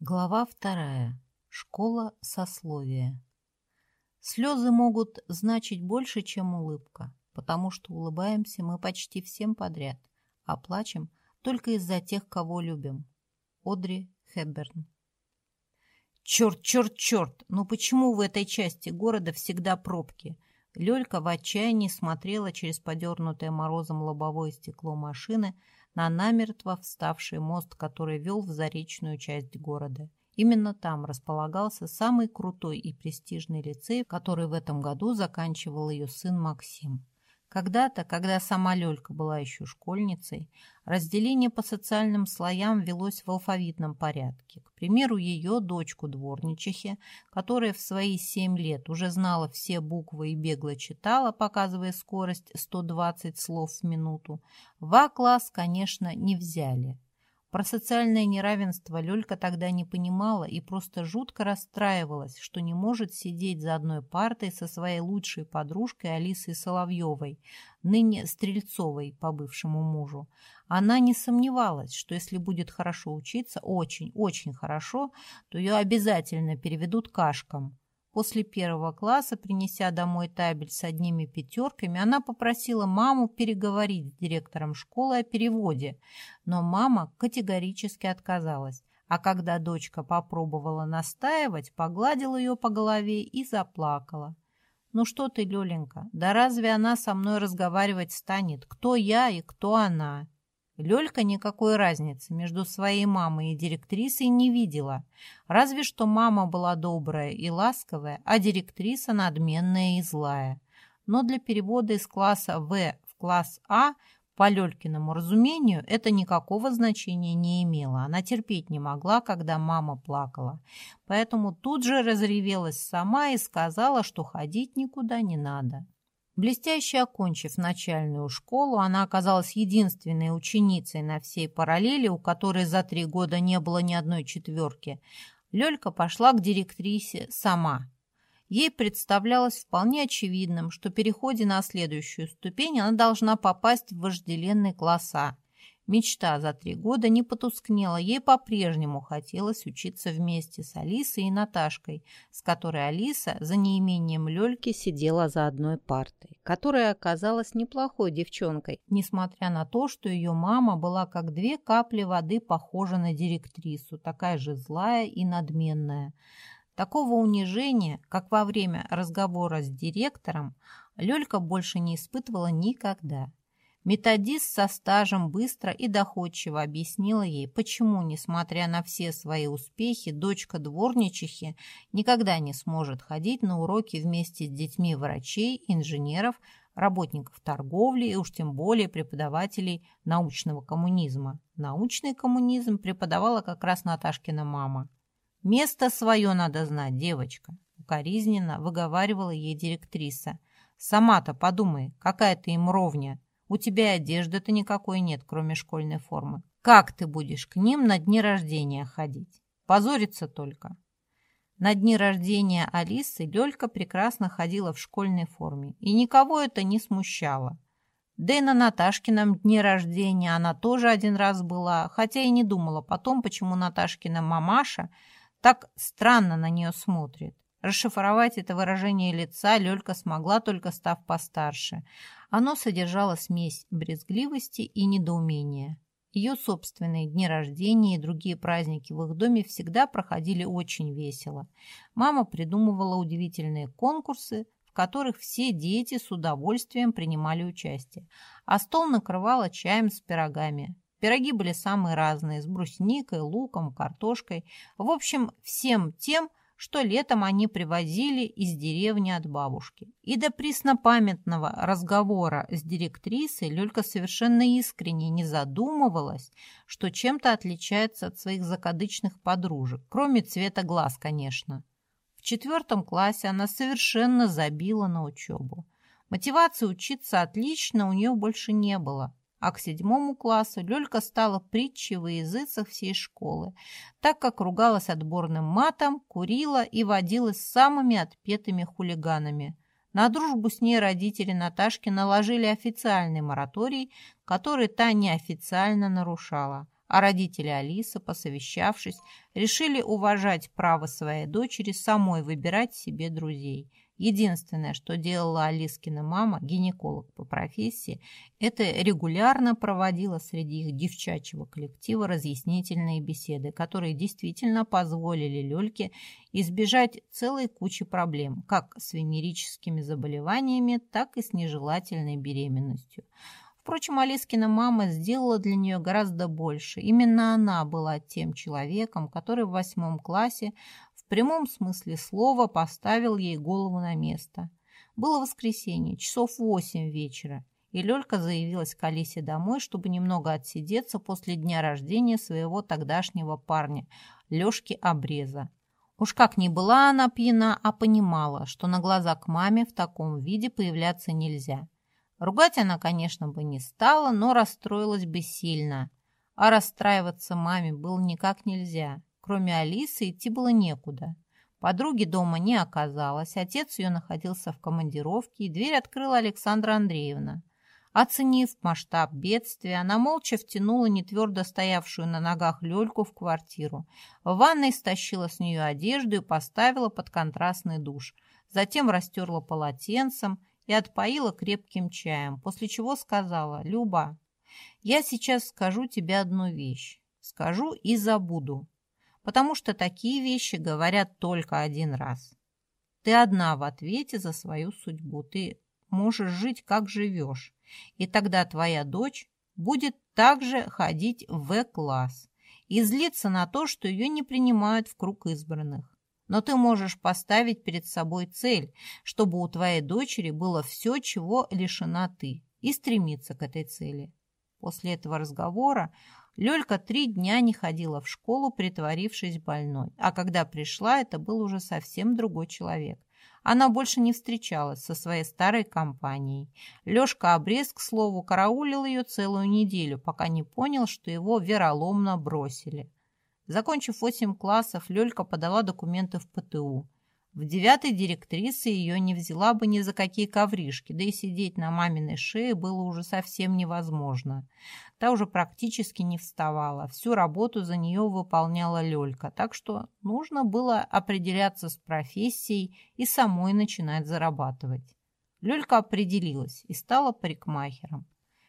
Глава вторая. Школа сословия. Слезы могут значить больше, чем улыбка, потому что улыбаемся мы почти всем подряд, а плачем только из-за тех, кого любим. Одри Хепберн. Черт, черт, черт! Ну почему в этой части города всегда пробки? Лёлька в отчаянии смотрела через подернутое морозом лобовое стекло машины на намертво вставший мост, который вел в заречную часть города. Именно там располагался самый крутой и престижный лицей, который в этом году заканчивал ее сын Максим. Когда-то, когда сама Лёлька была еще школьницей, разделение по социальным слоям велось в алфавитном порядке. К примеру, ее дочку дворничихи, которая в свои семь лет уже знала все буквы и бегло читала, показывая скорость 120 слов в минуту, в А-класс, конечно, не взяли. Про социальное неравенство Лёлька тогда не понимала и просто жутко расстраивалась, что не может сидеть за одной партой со своей лучшей подружкой Алисой Соловьевой, ныне Стрельцовой по бывшему мужу. Она не сомневалась, что если будет хорошо учиться, очень-очень хорошо, то ее обязательно переведут кашкам. После первого класса, принеся домой табель с одними пятерками, она попросила маму переговорить с директором школы о переводе, но мама категорически отказалась. А когда дочка попробовала настаивать, погладила ее по голове и заплакала. «Ну что ты, Лёленька, да разве она со мной разговаривать станет? Кто я и кто она?» Лёлька никакой разницы между своей мамой и директрисой не видела. Разве что мама была добрая и ласковая, а директриса надменная и злая. Но для перевода из класса В в класс А по Лёлькиному разумению это никакого значения не имело. Она терпеть не могла, когда мама плакала. Поэтому тут же разревелась сама и сказала, что ходить никуда не надо. Блестяще окончив начальную школу, она оказалась единственной ученицей на всей параллели, у которой за три года не было ни одной четверки. Лёлька пошла к директрисе сама. Ей представлялось вполне очевидным, что переходе на следующую ступень она должна попасть в вожделенный класс А – Мечта за три года не потускнела, ей по-прежнему хотелось учиться вместе с Алисой и Наташкой, с которой Алиса за неимением Лёльки сидела за одной партой, которая оказалась неплохой девчонкой, несмотря на то, что ее мама была как две капли воды похожа на директрису, такая же злая и надменная. Такого унижения, как во время разговора с директором, Лёлька больше не испытывала никогда. Методист со стажем быстро и доходчиво объяснила ей, почему, несмотря на все свои успехи, дочка дворничихи никогда не сможет ходить на уроки вместе с детьми врачей, инженеров, работников торговли и уж тем более преподавателей научного коммунизма. Научный коммунизм преподавала как раз Наташкина мама. «Место свое надо знать, девочка», — укоризненно выговаривала ей директриса. «Сама-то подумай, какая ты им ровня». У тебя одежды-то никакой нет, кроме школьной формы. Как ты будешь к ним на дни рождения ходить? Позориться только. На дни рождения Алисы Лёлька прекрасно ходила в школьной форме, и никого это не смущало. Да и на Наташкином дне рождения она тоже один раз была, хотя и не думала потом, почему Наташкина мамаша так странно на нее смотрит. Расшифровать это выражение лица Лёлька смогла, только став постарше. Оно содержало смесь брезгливости и недоумения. Ее собственные дни рождения и другие праздники в их доме всегда проходили очень весело. Мама придумывала удивительные конкурсы, в которых все дети с удовольствием принимали участие, а стол накрывала чаем с пирогами. Пироги были самые разные, с брусникой, луком, картошкой. В общем, всем тем, что летом они привозили из деревни от бабушки. И до преснопамятного разговора с директрисой Лёлька совершенно искренне не задумывалась, что чем-то отличается от своих закадычных подружек, кроме цвета глаз, конечно. В четвертом классе она совершенно забила на учебу. Мотивации учиться отлично у нее больше не было а к седьмому классу Лёлька стала притчей во языцах всей школы, так как ругалась отборным матом, курила и водилась с самыми отпетыми хулиганами. На дружбу с ней родители Наташки наложили официальный мораторий, который та неофициально нарушала. а родители Алисы, посовещавшись, решили уважать право своей дочери самой выбирать себе друзей. Единственное, что делала Алискина мама, гинеколог по профессии, это регулярно проводила среди их девчачьего коллектива разъяснительные беседы, которые действительно позволили Лёльке избежать целой кучи проблем, как с венерическими заболеваниями, так и с нежелательной беременностью. Впрочем, Алискина мама сделала для нее гораздо больше. Именно она была тем человеком, который в восьмом классе в прямом смысле слова поставил ей голову на место. Было воскресенье, часов восемь вечера, и Лёлька заявилась к Алисе домой, чтобы немного отсидеться после дня рождения своего тогдашнего парня, Лёшки Обреза. Уж как ни была она пьяна, а понимала, что на глаза к маме в таком виде появляться нельзя – Ругать она, конечно, бы не стала, но расстроилась бы сильно. А расстраиваться маме было никак нельзя. Кроме Алисы идти было некуда. Подруги дома не оказалось, отец ее находился в командировке, и дверь открыла Александра Андреевна. Оценив масштаб бедствия, она молча втянула нетвердо стоявшую на ногах Лёльку в квартиру. В ванной стащила с нее одежду и поставила под контрастный душ. Затем растерла полотенцем, и отпоила крепким чаем, после чего сказала, «Люба, я сейчас скажу тебе одну вещь. Скажу и забуду, потому что такие вещи говорят только один раз. Ты одна в ответе за свою судьбу, ты можешь жить, как живешь, и тогда твоя дочь будет также ходить в В-класс и злиться на то, что ее не принимают в круг избранных. Но ты можешь поставить перед собой цель, чтобы у твоей дочери было все, чего лишена ты, и стремиться к этой цели. После этого разговора Лёлька три дня не ходила в школу, притворившись больной, а когда пришла, это был уже совсем другой человек. Она больше не встречалась со своей старой компанией. Лёшка Обрез, к слову, караулил ее целую неделю, пока не понял, что его вероломно бросили. Закончив восемь классов, Лёлька подала документы в ПТУ. В девятой директрисы ее не взяла бы ни за какие ковришки, да и сидеть на маминой шее было уже совсем невозможно. Та уже практически не вставала, всю работу за нее выполняла Лёлька, так что нужно было определяться с профессией и самой начинать зарабатывать. Лёлька определилась и стала парикмахером.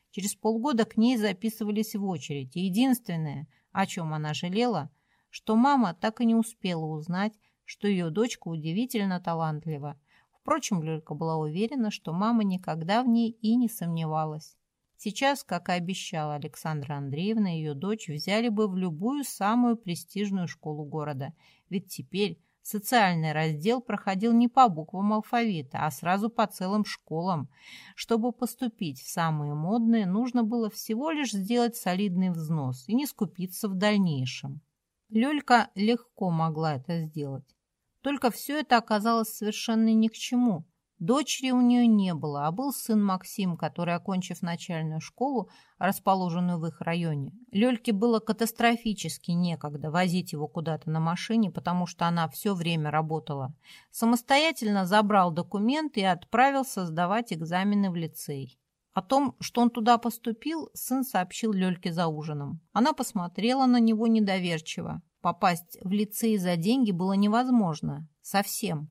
Через полгода к ней записывались в очередь, и единственное – о чем она жалела, что мама так и не успела узнать, что ее дочка удивительно талантлива. Впрочем, Люлька была уверена, что мама никогда в ней и не сомневалась. Сейчас, как и обещала Александра Андреевна, ее дочь взяли бы в любую самую престижную школу города, ведь теперь Социальный раздел проходил не по буквам алфавита, а сразу по целым школам. Чтобы поступить в самые модные, нужно было всего лишь сделать солидный взнос и не скупиться в дальнейшем. Лёлька легко могла это сделать. Только все это оказалось совершенно ни к чему. Дочери у нее не было, а был сын Максим, который, окончив начальную школу, расположенную в их районе, Лёльке было катастрофически некогда возить его куда-то на машине, потому что она все время работала. Самостоятельно забрал документы и отправился сдавать экзамены в лицей. О том, что он туда поступил, сын сообщил Лёльке за ужином. Она посмотрела на него недоверчиво. Попасть в лицей за деньги было невозможно. Совсем.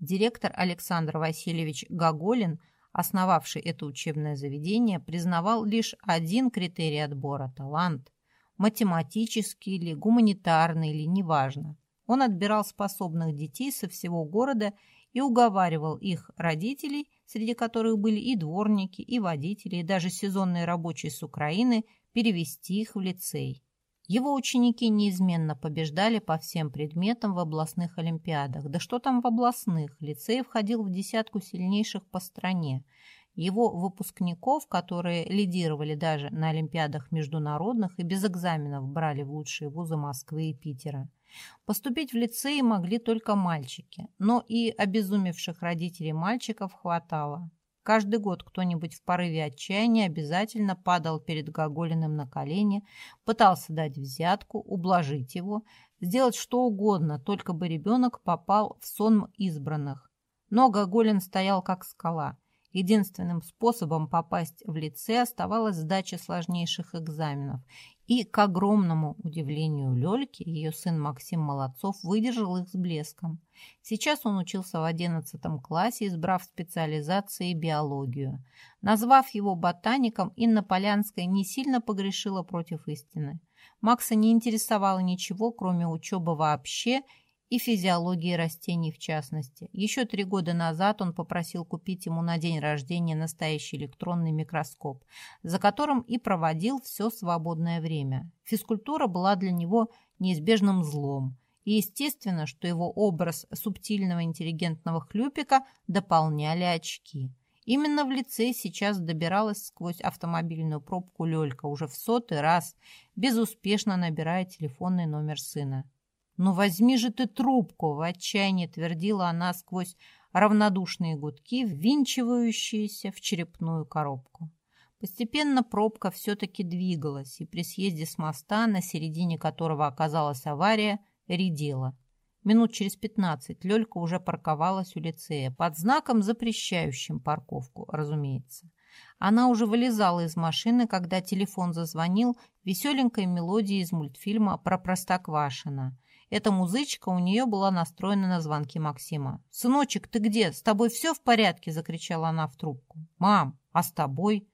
Директор Александр Васильевич Гоголин, основавший это учебное заведение, признавал лишь один критерий отбора – талант. Математический или гуманитарный или неважно. Он отбирал способных детей со всего города и уговаривал их родителей, среди которых были и дворники, и водители, и даже сезонные рабочие с Украины, перевести их в лицей. Его ученики неизменно побеждали по всем предметам в областных олимпиадах. Да что там в областных? Лицей входил в десятку сильнейших по стране. Его выпускников, которые лидировали даже на олимпиадах международных и без экзаменов брали в лучшие вузы Москвы и Питера. Поступить в лицей могли только мальчики, но и обезумевших родителей мальчиков хватало. Каждый год кто-нибудь в порыве отчаяния обязательно падал перед Гоголиным на колени, пытался дать взятку, ублажить его, сделать что угодно, только бы ребенок попал в сон избранных. Но Гоголин стоял как скала. Единственным способом попасть в лице оставалась сдача сложнейших экзаменов. И, к огромному удивлению Лёльки, ее сын Максим Молодцов выдержал их с блеском. Сейчас он учился в одиннадцатом классе, избрав специализацией биологию. Назвав его ботаником, Инна Полянская не сильно погрешила против истины. Макса не интересовало ничего, кроме учебы вообще и физиологии растений в частности. Еще три года назад он попросил купить ему на день рождения настоящий электронный микроскоп, за которым и проводил все свободное время. Физкультура была для него неизбежным злом, и естественно, что его образ субтильного интеллигентного хлюпика дополняли очки. Именно в лице сейчас добиралась сквозь автомобильную пробку Лёлька уже в сотый раз, безуспешно набирая телефонный номер сына. «Ну возьми же ты трубку!» — в отчаянии твердила она сквозь равнодушные гудки, ввинчивающиеся в черепную коробку. Постепенно пробка все-таки двигалась, и при съезде с моста, на середине которого оказалась авария, редела. Минут через пятнадцать Лёлька уже парковалась у лицея, под знаком, запрещающим парковку, разумеется. Она уже вылезала из машины, когда телефон зазвонил веселенькой мелодией из мультфильма про Простоквашино. Эта музычка у нее была настроена на звонки Максима. «Сыночек, ты где? С тобой все в порядке?» – закричала она в трубку. «Мам, а с тобой?»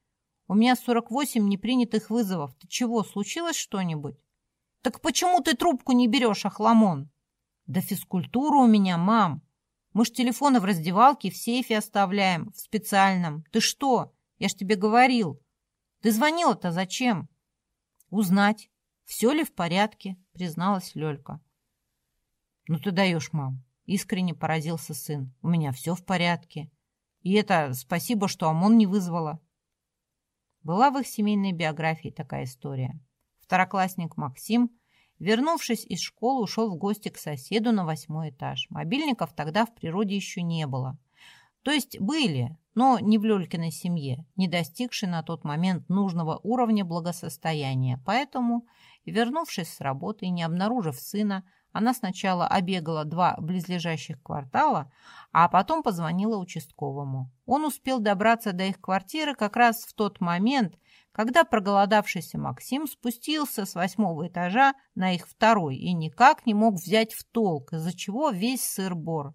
«У меня 48 непринятых вызовов. Ты чего, случилось что-нибудь?» «Так почему ты трубку не берешь, Ахламон?» «Да физкультура у меня, мам. Мы ж телефоны в раздевалке в сейфе оставляем, в специальном. Ты что? Я ж тебе говорил. Ты звонила-то зачем?» «Узнать, все ли в порядке», призналась Лёлька. «Ну ты даешь, мам!» — искренне поразился сын. «У меня все в порядке. И это спасибо, что ОМОН не вызвала». Была в их семейной биографии такая история. Второклассник Максим, вернувшись из школы, ушел в гости к соседу на восьмой этаж. Мобильников тогда в природе еще не было. То есть были, но не в Лёлькиной семье, не достигшей на тот момент нужного уровня благосостояния. Поэтому, вернувшись с работы и не обнаружив сына, она сначала обегала два близлежащих квартала, а потом позвонила участковому. Он успел добраться до их квартиры как раз в тот момент, когда проголодавшийся Максим спустился с восьмого этажа на их второй и никак не мог взять в толк, из-за чего весь сыр-бор.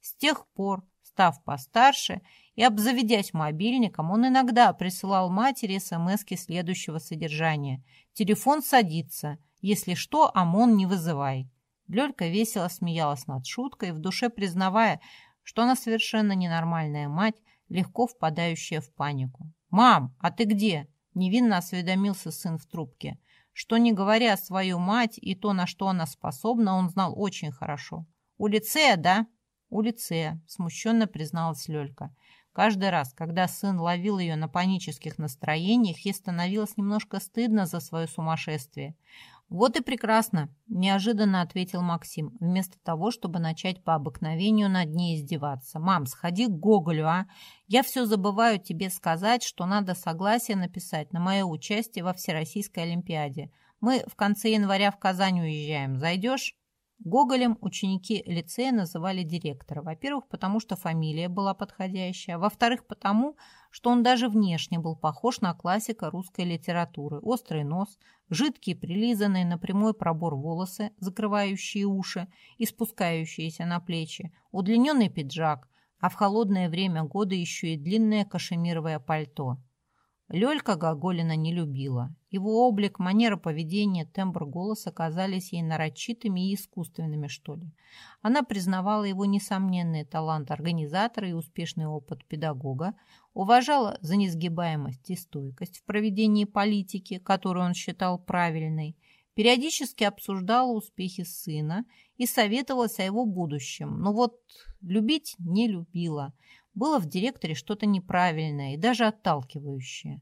С тех пор, став постарше и обзаведясь мобильником, он иногда присылал матери смски следующего содержания. «Телефон садится. Если что, ОМОН не вызывай». Лёлька весело смеялась над шуткой, в душе признавая, что она совершенно ненормальная мать, легко впадающая в панику. «Мам, а ты где?» – невинно осведомился сын в трубке. Что, не говоря свою мать и то, на что она способна, он знал очень хорошо. «У лицея, да?» «У лицея», – смущенно призналась Лёлька. Каждый раз, когда сын ловил ее на панических настроениях, ей становилось немножко стыдно за свое сумасшествие. «Вот и прекрасно», – неожиданно ответил Максим, вместо того, чтобы начать по обыкновению над ней издеваться. «Мам, сходи к Гоголю, а? Я все забываю тебе сказать, что надо согласие написать на мое участие во Всероссийской Олимпиаде. Мы в конце января в Казань уезжаем. Зайдешь?» Гоголем ученики лицея называли директора. Во-первых, потому что фамилия была подходящая. Во-вторых, потому что он даже внешне был похож на классика русской литературы. Острый нос, жидкие прилизанные на прямой пробор волосы, закрывающие уши и спускающиеся на плечи, удлиненный пиджак, а в холодное время года еще и длинное кашемировое пальто. Лёлька Гоголина не любила. Его облик, манера поведения, тембр голоса казались ей нарочитыми и искусственными, что ли. Она признавала его несомненный талант организатора и успешный опыт педагога, уважала за несгибаемость и стойкость в проведении политики, которую он считал правильной, периодически обсуждала успехи сына и советовалась о его будущем, но вот любить не любила – было в директоре что-то неправильное и даже отталкивающее.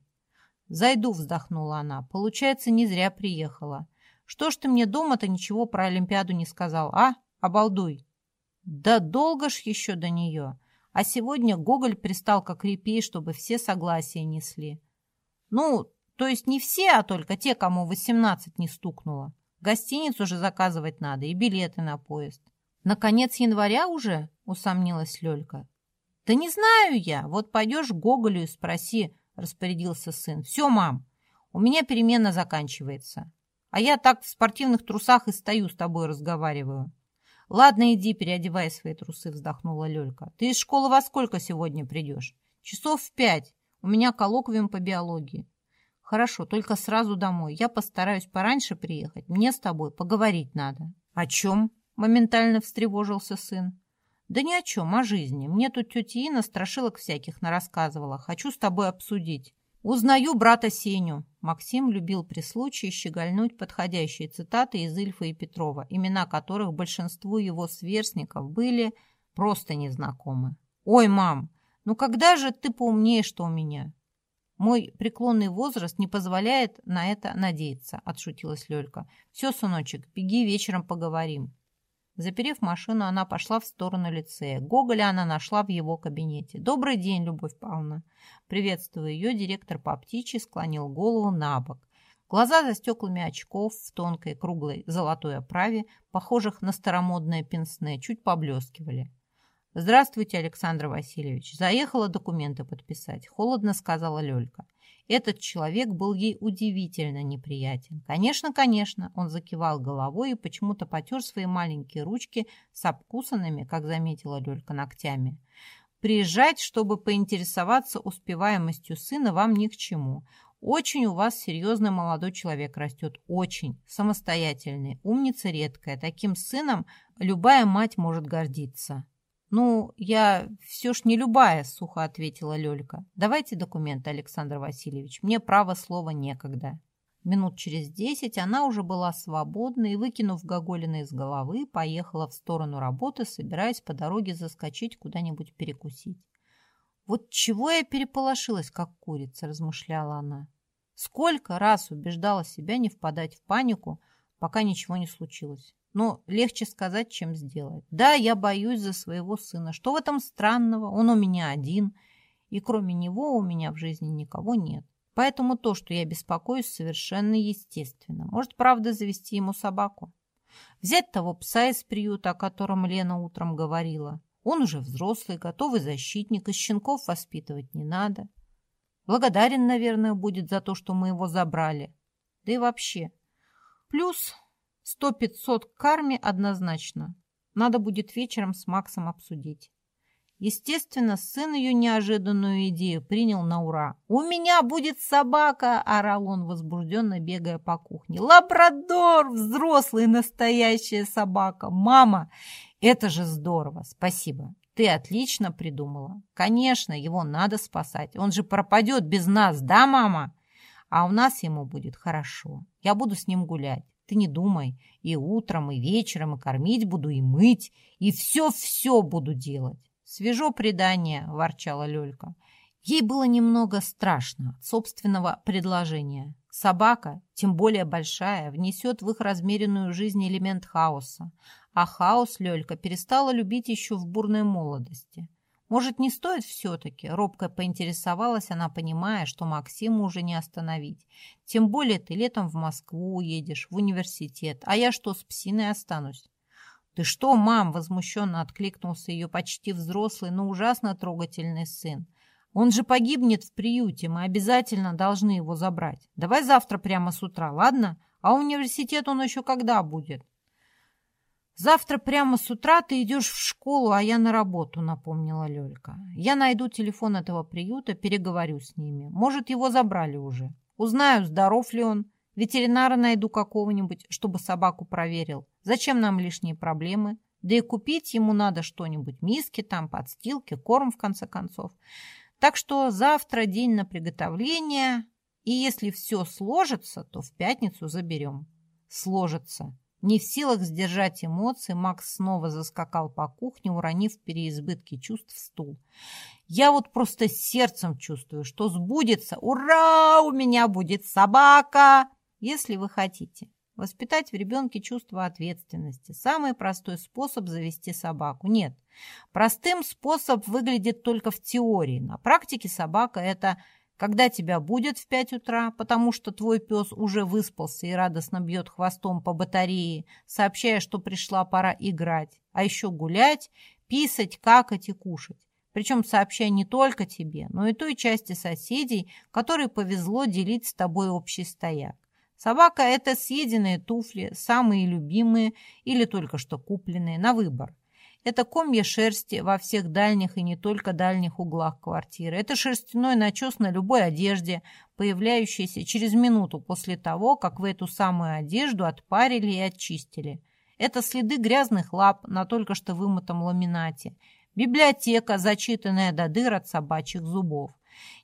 «Зайду», — вздохнула она. «Получается, не зря приехала. Что ж ты мне дома-то ничего про Олимпиаду не сказал, а? Обалдуй!» «Да долго ж еще до нее. А сегодня Гоголь пристал как репей, чтобы все согласия несли. Ну, то есть не все, а только те, кому восемнадцать не стукнуло. Гостиницу же заказывать надо и билеты на поезд. На конец января уже?» — усомнилась Лёлька. «Да не знаю я. Вот пойдешь к Гоголю и спроси», — распорядился сын. «Все, мам. У меня перемена заканчивается. А я так в спортивных трусах и стою с тобой разговариваю. Ладно, иди, переодевай свои трусы, вздохнула Лёлька. Ты из школы во сколько сегодня придешь? Часов в пять. У меня коллоквиум по биологии. Хорошо, только сразу домой. Я постараюсь пораньше приехать. Мне с тобой поговорить надо. О чем? Моментально встревожился сын. Да ни о чем, о жизни. Мне тут тетя Ина страшилок всяких нарассказывала. Хочу с тобой обсудить. Узнаю брата Сеню. Максим любил при случае щегольнуть подходящие цитаты из Ильфа и Петрова, имена которых большинству его сверстников были просто незнакомы. «Ой, мам, ну когда же ты поумнеешь, что у меня?» «Мой преклонный возраст не позволяет на это надеяться», — отшутилась Лёлька. «Все, сыночек, беги, вечером поговорим». Заперев машину, она пошла в сторону лицея. Гоголя она нашла в его кабинете. «Добрый день, Любовь Павловна!» Приветствуя ее, директор по птичьи склонил голову на бок. Глаза за стеклами очков в тонкой круглой золотой оправе, похожих на старомодное пенсне, чуть поблескивали. «Здравствуйте, Александр Васильевич. Заехала документы подписать», — холодно сказала Лёлька. Этот человек был ей удивительно неприятен. «Конечно, конечно!» Он закивал головой и почему-то потер свои маленькие ручки с обкусанными, как заметила Лёлька, ногтями. «Приезжать, чтобы поинтересоваться успеваемостью сына, вам ни к чему. Очень у вас серьезный молодой человек растет, очень самостоятельный, умница редкая. Таким сыном любая мать может гордиться». «Ну, я все ж не любая», — сухо ответила Лёлька. «Давайте документы, Александр Васильевич. Мне право слова некогда». Минут через десять она уже была свободна и, выкинув Гоголина из головы, поехала в сторону работы, собираясь по дороге заскочить куда-нибудь перекусить. «Вот чего я переполошилась, как курица», — размышляла она. Сколько раз убеждала себя не впадать в панику, пока ничего не случилось. Но легче сказать, чем сделать. Да, я боюсь за своего сына. Что в этом странного? Он у меня один. И кроме него у меня в жизни никого нет. Поэтому то, что я беспокоюсь, совершенно естественно. Может, правда, завести ему собаку? Взять того пса из приюта, о котором Лена утром говорила. Он уже взрослый, готовый защитник, из щенков воспитывать не надо. Благодарен, наверное, будет за то, что мы его забрали. Да и вообще. Плюс Сто-пятьсот к карме однозначно. Надо будет вечером с Максом обсудить. Естественно, сын ее неожиданную идею принял на ура. «У меня будет собака!» – орал он, возбужденно бегая по кухне. «Лабрадор! Взрослый настоящая собака! Мама! Это же здорово! Спасибо! Ты отлично придумала. Конечно, его надо спасать. Он же пропадет без нас, да, мама? А у нас ему будет хорошо. Я буду с ним гулять. Ты не думай, и утром, и вечером, и кормить буду, и мыть, и все-все буду делать. Свежо предание, ворчала Лёлька. Ей было немного страшно от собственного предложения. Собака, тем более большая, внесет в их размеренную жизнь элемент хаоса. А хаос Лёлька перестала любить еще в бурной молодости. Может, не стоит все-таки? Робко поинтересовалась она, понимая, что Максиму уже не остановить. Тем более ты летом в Москву уедешь, в университет. А я что, с псиной останусь? «Ты что, мам?» – возмущенно откликнулся ее почти взрослый, но ужасно трогательный сын. «Он же погибнет в приюте, мы обязательно должны его забрать. Давай завтра прямо с утра, ладно? А университет он еще когда будет?» «Завтра прямо с утра ты идешь в школу, а я на работу», — напомнила Лёлька. «Я найду телефон этого приюта, переговорю с ними. Может, его забрали уже. Узнаю, здоров ли он. Ветеринара найду какого-нибудь, чтобы собаку проверил. Зачем нам лишние проблемы? Да и купить ему надо что-нибудь. Миски там, подстилки, корм, в конце концов. Так что завтра день на приготовление, и если все сложится, то в пятницу заберем». «Сложится», не в силах сдержать эмоции, Макс снова заскакал по кухне, уронив в переизбытке чувств стул. «Я вот просто сердцем чувствую, что сбудется. Ура! У меня будет собака!» Если вы хотите воспитать в ребенке чувство ответственности, самый простой способ завести собаку. Нет, простым способ выглядит только в теории. На практике собака – это когда тебя будет в пять утра, потому что твой пес уже выспался и радостно бьет хвостом по батарее, сообщая, что пришла пора играть, а еще гулять, писать, какать и кушать. причем сообщая не только тебе, но и той части соседей, которой повезло делить с тобой общий стояк. Собака – это съеденные туфли, самые любимые или только что купленные, на выбор. Это комья шерсти во всех дальних и не только дальних углах квартиры. Это шерстяной начес на любой одежде, появляющийся через минуту после того, как вы эту самую одежду отпарили и очистили. Это следы грязных лап на только что вымытом ламинате. Библиотека, зачитанная до дыр от собачьих зубов.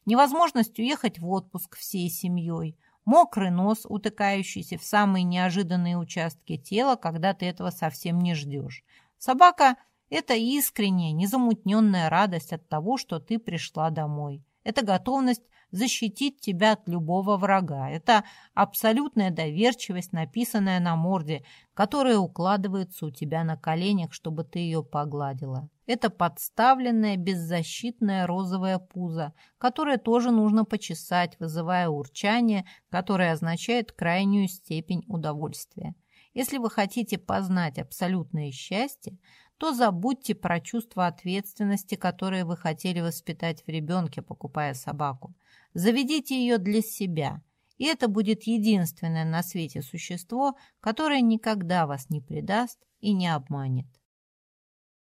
Невозможность уехать в отпуск всей семьей. Мокрый нос, утыкающийся в самые неожиданные участки тела, когда ты этого совсем не ждешь. Собака это искренняя, незамутненная радость от того, что ты пришла домой. Это готовность защитить тебя от любого врага. Это абсолютная доверчивость, написанная на морде, которая укладывается у тебя на коленях, чтобы ты ее погладила. Это подставленное беззащитное розовое пузо, которое тоже нужно почесать, вызывая урчание, которое означает крайнюю степень удовольствия. Если вы хотите познать абсолютное счастье, то забудьте про чувство ответственности, которое вы хотели воспитать в ребенке, покупая собаку. Заведите ее для себя, и это будет единственное на свете существо, которое никогда вас не предаст и не обманет.